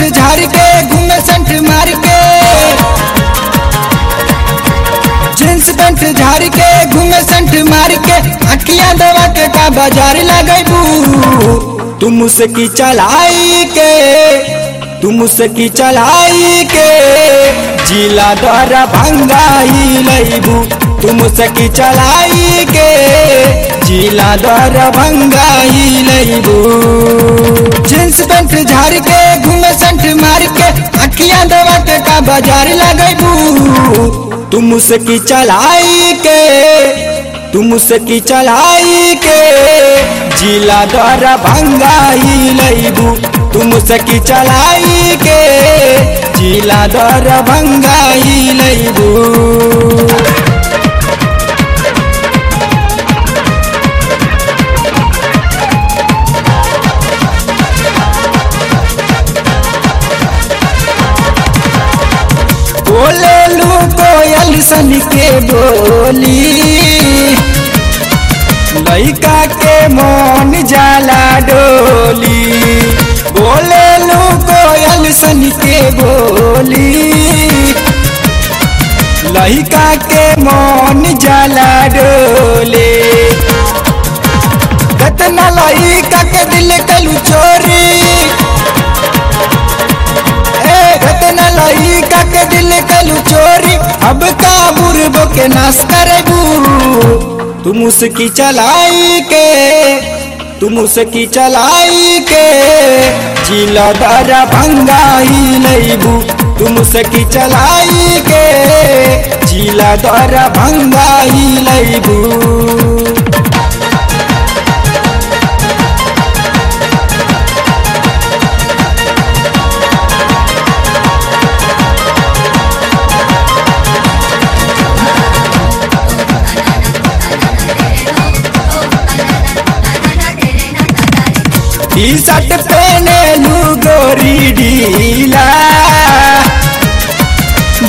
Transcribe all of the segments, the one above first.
झाड़ के, घूमे मार के। जींस पेंट झाड़ के, घूमे मार के। दवा के का बाज़ार लगेबू तुम उसकी चलाई के तुम उसकी चलाई के। जिला द्वारा भंगाई लेबू तुम उसकी चलाई के। जिला द्वारा भंगाई लेबू बाज़ार लगेबू तू। मुस्की चलाई के तू मुस्की चलाई के। जिला द्वारा भंगाई लैबू तू मुस्की चलाई के। जिला द्वारा भंगाई लैबू। बोले लू कोयल सन के बोली। लैका के मन जाला डोली। बोले लू कोयल सन के बोली। लैका के मन जाला डोले। दिल कलू चोरी, अब का बुरबो के नाश करेबू तू मुस्की चलाई के, तुम उसकी चलाई के, जिला दारा भंगाई लेबू। तुम उसकी चलाई के, जिला दारा भंगाई लैबू। टी शर्ट पहने लू गोरी ढीला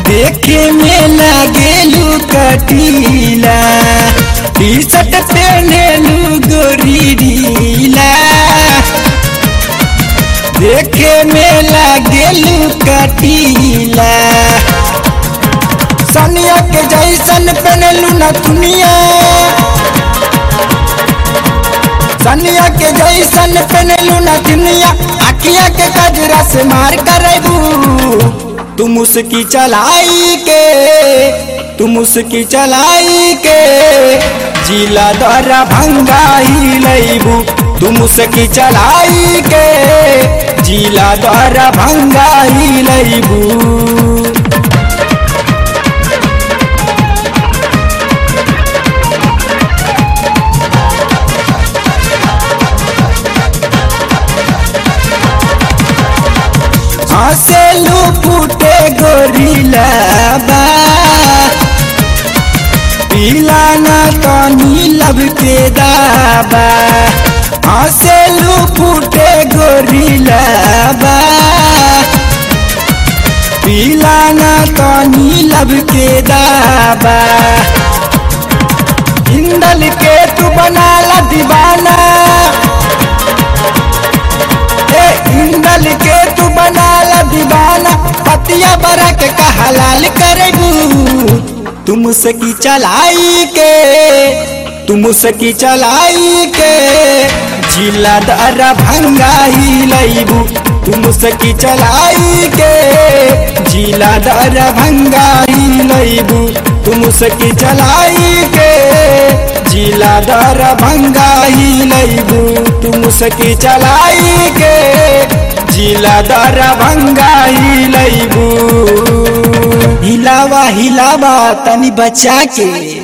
देखे में लगे लू कटीला टी शर्ट पहने लू गोरी ढीला देखे में लगे लू कटीला सनिया के जैसन पहनलू न दुनिया। सनिया के जैसन पहनलू न दुनिया अखिया के कजरा से मार करेबू तू मुस्की चलाई के, तुम मुस्की चलाई के, जिला दरा भंगाई लैबू। तू मुस्की चलाई के, जिला दरा भंगाई लैबू। हंसेलू फूटे गोरिला बा पीला ना तनी लब के दाबा। हंसेलू फूटे गोरिला बा पीला ना तनी लब के दाबा। इंदल के तू बना ला दीवाना। बरा के कहा लाल करेबू तू मुस्की चलाई के तू मुस्की चलाई के, जिला दरा भंगाई लैबू तू मुस्की चलाई के, जिला दरा भंगाई लैबू तू मुस्की चलाई के, जिला दरा भंगाई लैबू तू मुस्की चलाई के जिला दरभंगा भंगाई लैबू। हिलावा हिलावा तनी बचा के।